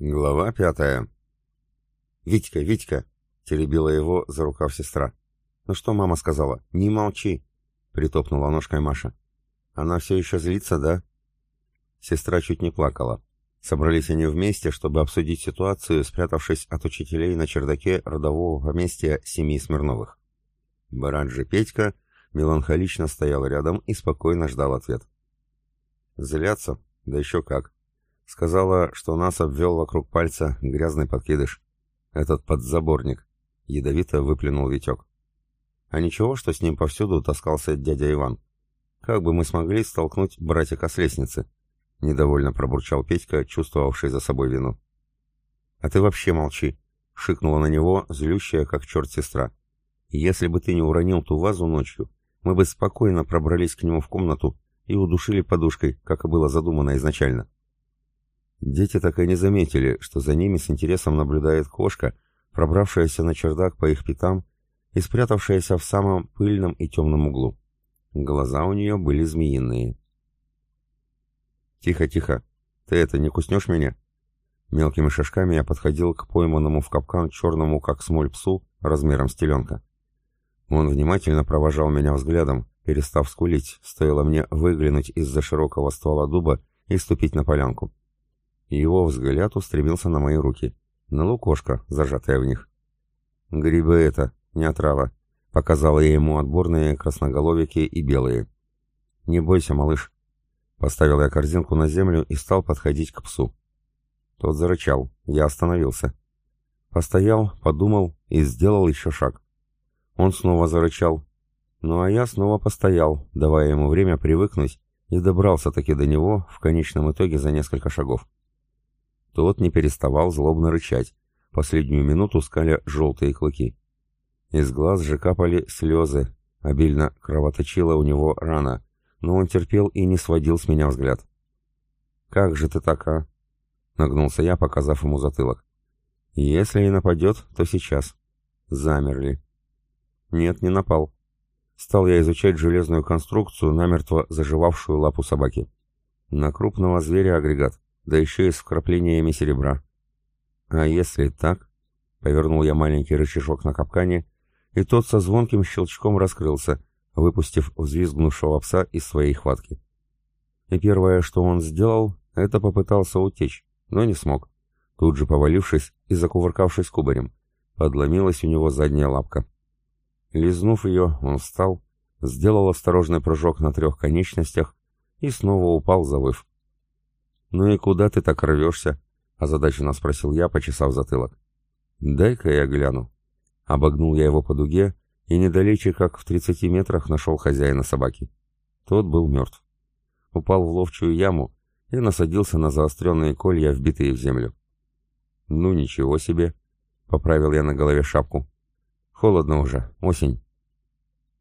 Глава пятая. «Витька, Витька!» — теребила его за рукав сестра. «Ну что мама сказала? Не молчи!» — притопнула ножкой Маша. «Она все еще злится, да?» Сестра чуть не плакала. Собрались они вместе, чтобы обсудить ситуацию, спрятавшись от учителей на чердаке родового поместья семьи Смирновых. Брат же Петька меланхолично стоял рядом и спокойно ждал ответ. «Злятся? Да еще как!» Сказала, что нас обвел вокруг пальца грязный подкидыш. Этот подзаборник. Ядовито выплюнул Витек. А ничего, что с ним повсюду таскался дядя Иван. Как бы мы смогли столкнуть братика с лестницы? Недовольно пробурчал Петька, чувствовавший за собой вину. А ты вообще молчи. Шикнула на него, злющая, как черт сестра. Если бы ты не уронил ту вазу ночью, мы бы спокойно пробрались к нему в комнату и удушили подушкой, как и было задумано изначально. Дети так и не заметили, что за ними с интересом наблюдает кошка, пробравшаяся на чердак по их пятам и спрятавшаяся в самом пыльном и темном углу. Глаза у нее были змеиные. «Тихо, тихо! Ты это, не куснешь меня?» Мелкими шажками я подходил к пойманному в капкан черному, как смоль псу, размером с теленка. Он внимательно провожал меня взглядом, перестав скулить, стоило мне выглянуть из-за широкого ствола дуба и ступить на полянку и его взгляд устремился на мои руки, на лукошко, зажатое в них. «Грибы это, не отрава», — показала я ему отборные красноголовики и белые. «Не бойся, малыш». Поставил я корзинку на землю и стал подходить к псу. Тот зарычал, я остановился. Постоял, подумал и сделал еще шаг. Он снова зарычал. Ну а я снова постоял, давая ему время привыкнуть, и добрался-таки до него в конечном итоге за несколько шагов. Тот не переставал злобно рычать, последнюю минуту скаля желтые клыки. Из глаз же капали слезы, обильно кровоточила у него рана, но он терпел и не сводил с меня взгляд. «Как же ты так, а?» — нагнулся я, показав ему затылок. «Если и нападет, то сейчас». Замерли. «Нет, не напал». Стал я изучать железную конструкцию, намертво заживавшую лапу собаки. На крупного зверя агрегат да еще и с вкраплениями серебра. А если так? Повернул я маленький рычажок на капкане, и тот со звонким щелчком раскрылся, выпустив взвизгнувшего пса из своей хватки. И первое, что он сделал, это попытался утечь, но не смог. Тут же повалившись и закувыркавшись кубарем, подломилась у него задняя лапка. Лизнув ее, он встал, сделал осторожный прыжок на трех конечностях и снова упал, завыв. «Ну и куда ты так рвешься?» — озадаченно спросил я, почесав затылок. «Дай-ка я гляну». Обогнул я его по дуге и недалече, как в тридцати метрах, нашел хозяина собаки. Тот был мертв. Упал в ловчую яму и насадился на заостренные колья, вбитые в землю. «Ну ничего себе!» — поправил я на голове шапку. «Холодно уже, осень».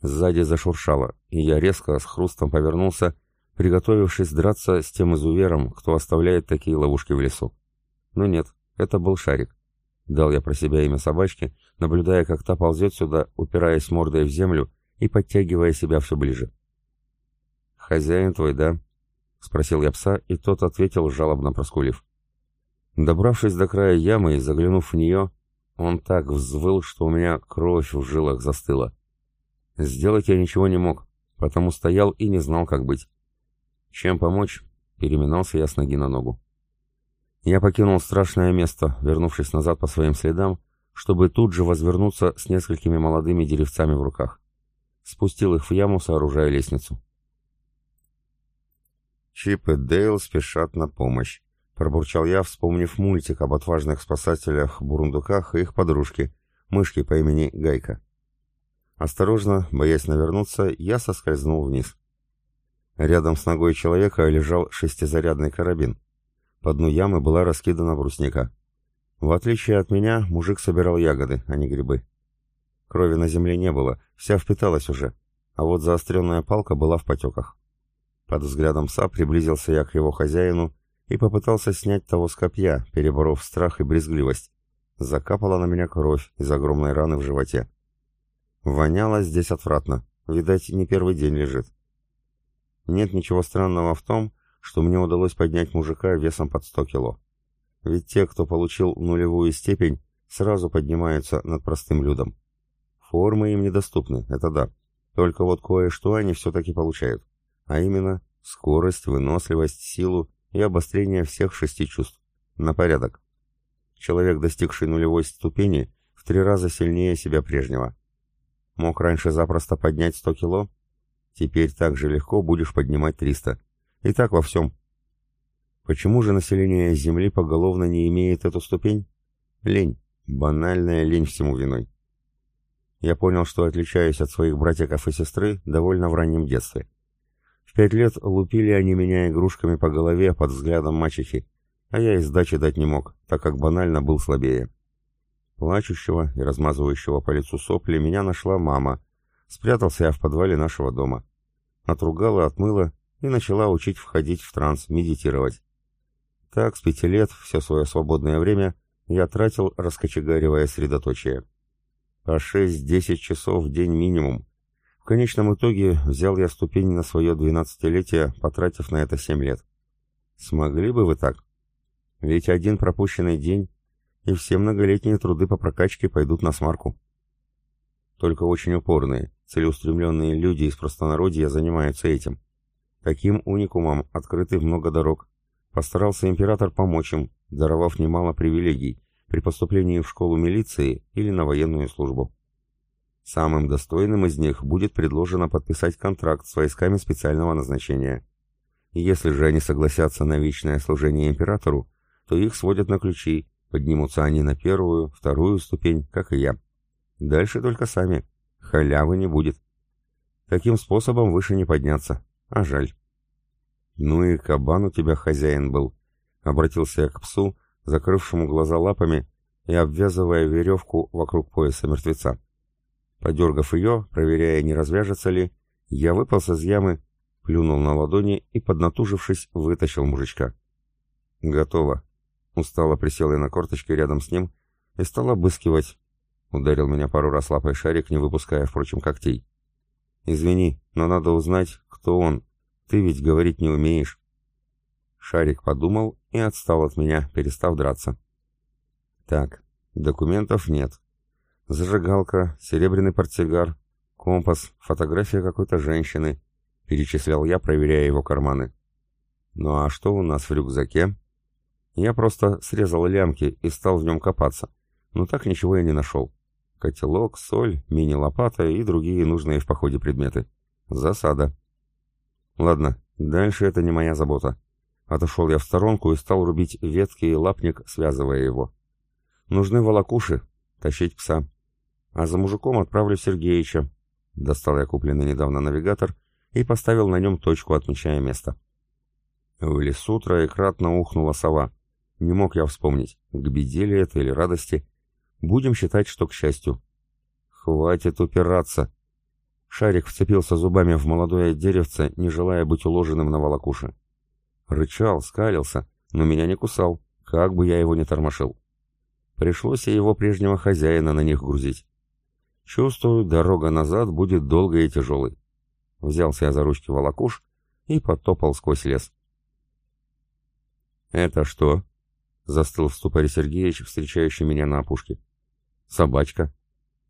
Сзади зашуршало, и я резко с хрустом повернулся приготовившись драться с тем изувером, кто оставляет такие ловушки в лесу. Но нет, это был шарик. Дал я про себя имя собачки, наблюдая, как та ползет сюда, упираясь мордой в землю и подтягивая себя все ближе. «Хозяин твой, да?» — спросил я пса, и тот ответил, жалобно проскулив. Добравшись до края ямы и заглянув в нее, он так взвыл, что у меня кровь в жилах застыла. Сделать я ничего не мог, потому стоял и не знал, как быть. «Чем помочь?» — переминался я с ноги на ногу. Я покинул страшное место, вернувшись назад по своим следам, чтобы тут же возвернуться с несколькими молодыми деревцами в руках. Спустил их в яму, сооружая лестницу. Чип и Дейл спешат на помощь. Пробурчал я, вспомнив мультик об отважных спасателях-бурундуках и их подружке, мышке по имени Гайка. Осторожно, боясь навернуться, я соскользнул вниз. Рядом с ногой человека лежал шестизарядный карабин. По дну ямы была раскидана брусника. В отличие от меня, мужик собирал ягоды, а не грибы. Крови на земле не было, вся впиталась уже, а вот заостренная палка была в потеках. Под взглядом пса приблизился я к его хозяину и попытался снять того с копья, переборов страх и брезгливость. Закапала на меня кровь из огромной раны в животе. Воняло здесь отвратно, видать, не первый день лежит. Нет ничего странного в том, что мне удалось поднять мужика весом под 100 кило. ведь те, кто получил нулевую степень, сразу поднимаются над простым людом. Формы им недоступны, это да. Только вот кое-что они все-таки получают. А именно, скорость, выносливость, силу и обострение всех шести чувств. На порядок. Человек, достигший нулевой ступени, в три раза сильнее себя прежнего. Мог раньше запросто поднять 100 кило? Теперь так же легко будешь поднимать 300. И так во всем. Почему же население Земли поголовно не имеет эту ступень? Лень. Банальная лень всему виной. Я понял, что отличаюсь от своих братьев и сестры довольно в раннем детстве. В пять лет лупили они меня игрушками по голове под взглядом мачехи, а я и сдачи дать не мог, так как банально был слабее. Плачущего и размазывающего по лицу сопли меня нашла мама. Спрятался я в подвале нашего дома. Отругала, отмыла и начала учить входить в транс, медитировать. Так, с пяти лет, все свое свободное время, я тратил, раскочегаривая средоточие. По шесть-десять часов в день минимум. В конечном итоге взял я ступень на свое двенадцатилетие, потратив на это семь лет. Смогли бы вы так? Ведь один пропущенный день, и все многолетние труды по прокачке пойдут на смарку. Только очень упорные, целеустремленные люди из простонародья занимаются этим. Таким уникумам открыты много дорог, Постарался император помочь им, даровав немало привилегий при поступлении в школу милиции или на военную службу. Самым достойным из них будет предложено подписать контракт с войсками специального назначения. Если же они согласятся на вечное служение императору, то их сводят на ключи, поднимутся они на первую, вторую ступень, как и я. Дальше только сами. Халявы не будет. Таким способом выше не подняться. А жаль. «Ну и кабан у тебя хозяин был», — обратился я к псу, закрывшему глаза лапами и обвязывая веревку вокруг пояса мертвеца. Подергав ее, проверяя, не развяжется ли, я выполз из ямы, плюнул на ладони и, поднатужившись, вытащил мужичка. «Готово». Устало присел я на корточки рядом с ним и стал обыскивать. Ударил меня пару раз лапой шарик, не выпуская, впрочем, когтей. «Извини, но надо узнать, кто он, ты ведь говорить не умеешь. Шарик подумал и отстал от меня, перестав драться. Так, документов нет. Зажигалка, серебряный портсигар, компас, фотография какой-то женщины. Перечислял я, проверяя его карманы. Ну а что у нас в рюкзаке? Я просто срезал лямки и стал в нем копаться, но так ничего я не нашел. Котелок, соль, мини-лопата и другие нужные в походе предметы. Засада. Ладно, дальше это не моя забота. Отошел я в сторонку и стал рубить ветки и лапник, связывая его. Нужны волокуши, тащить пса. А за мужиком отправлю Сергеича. Достал я купленный недавно навигатор и поставил на нем точку, отмечая место. В лесу троекратно ухнула сова. Не мог я вспомнить, к беде ли это или радости. Будем считать, что к счастью. Хватит упираться, Шарик вцепился зубами в молодое деревце, не желая быть уложенным на волокуши. Рычал, скалился, но меня не кусал, как бы я его ни тормошил. Пришлось и его прежнего хозяина на них грузить. Чувствую, дорога назад будет долгой и тяжелой. Взялся я за ручки волокуш и потопал сквозь лес. «Это что?» — застыл в ступоре Сергеевич, встречающий меня на опушке. «Собачка».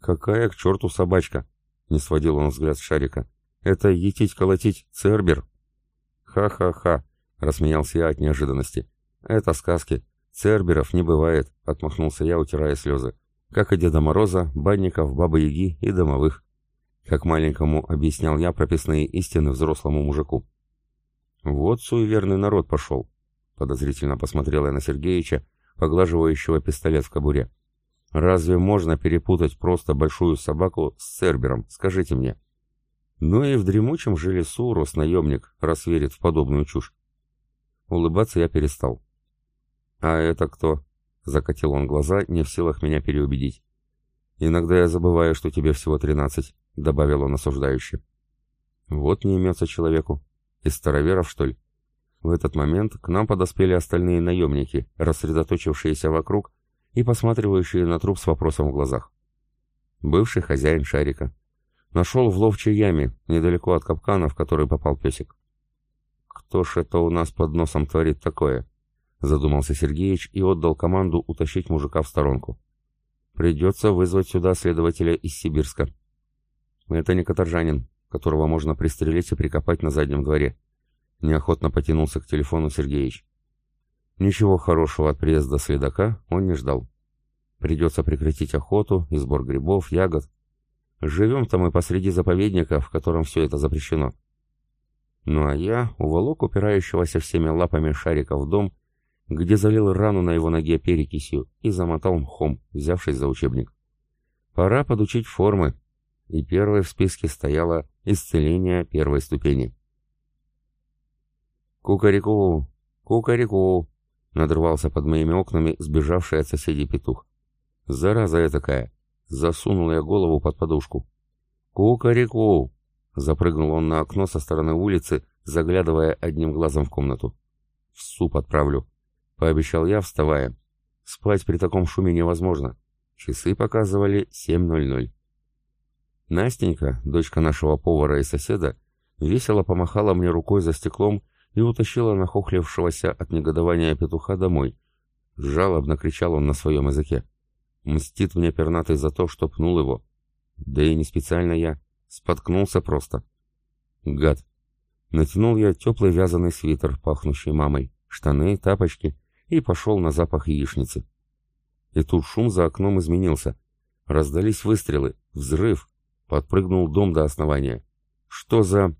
«Какая к черту собачка?» Не сводил он взгляд с шарика. «Это етить-колотить Цербер?» «Ха-ха-ха!» — рассмеялся я от неожиданности. «Это сказки. Церберов не бывает», — отмахнулся я, утирая слезы. «Как и Деда Мороза, банников, Бабы-Яги и домовых». Как маленькому объяснял я прописные истины взрослому мужику. «Вот суеверный народ пошел», — подозрительно посмотрел я на Сергеича, поглаживающего пистолет в кобуре. Разве можно перепутать просто большую собаку с цербером, скажите мне? Ну и в дремучем же лесу рос наемник, раз верит в подобную чушь. Улыбаться я перестал. «А это кто?» — закатил он глаза, не в силах меня переубедить. «Иногда я забываю, что тебе всего тринадцать», — добавил он осуждающе. «Вот не имется человеку. Из староверов, что ли?» В этот момент к нам подоспели остальные наемники, рассредоточившиеся вокруг и посматривающие на труп с вопросом в глазах. Бывший хозяин шарика. Нашел в ловчей яме, недалеко от капкана, в который попал песик. Кто ж это у нас под носом творит такое? задумался Сергеич и отдал команду утащить мужика в сторонку. Придется вызвать сюда следователя из Сибирска. Это не каторжанин, которого можно пристрелить и прикопать на заднем дворе. Неохотно потянулся к телефону Сергеич. Ничего хорошего от приезда следака он не ждал. Придется прекратить охоту и сбор грибов, ягод. Живем-то мы посреди заповедника, в котором все это запрещено. Ну а я уволок упирающегося всеми лапами шарика в дом, где залил рану на его ноге перекисью и замотал мхом, взявшись за учебник. Пора подучить формы, и первой в списке стояло исцеление первой ступени. «Кукареку! Кукареку!» — надрывался под моими окнами сбежавший от соседей петух. «Зараза я такая!» — засунул я голову под подушку. «Кукареку!» — запрыгнул он на окно со стороны улицы, заглядывая одним глазом в комнату. «В суп отправлю», — пообещал я, вставая. «Спать при таком шуме невозможно. Часы показывали 7.00». Настенька, дочка нашего повара и соседа, весело помахала мне рукой за стеклом и утащила нахохлившегося от негодования петуха домой. Жалобно кричал он на своем языке. Мстит мне пернатый за то, что пнул его. Да и не специально я. Споткнулся просто. Гад. Натянул я теплый вязаный свитер, пахнущий мамой, штаны, тапочки, и пошел на запах яичницы. И тут шум за окном изменился. Раздались выстрелы, взрыв. Подпрыгнул дом до основания. Что за...